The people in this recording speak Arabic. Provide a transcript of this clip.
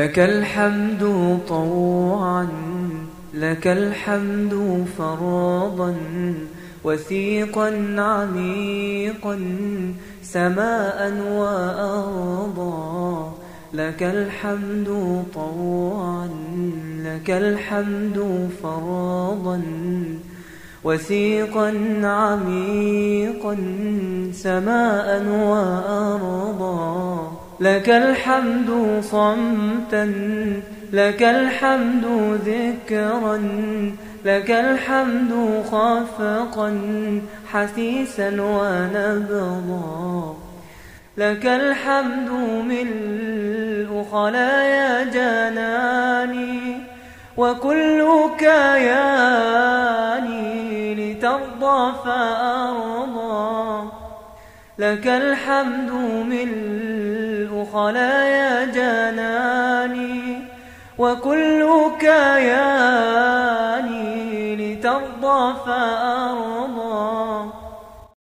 لك الحمد طوعا لك الحمد فرضا وثيقا عميقا سماء وأرضا. لك الحمد طوعا لك الحمد فرضا وثيقا عميقا سماء وأرضا. لك الحمد صمتا لك الحمد ذكرا لك الحمد خافقا حسيسا ونبضا. لك الحمد ملء خلايا جناني وكل كياني لترضى فأرضى. لك الحمد ملء خلايا جناني وكل كياني لترضى فأرضى.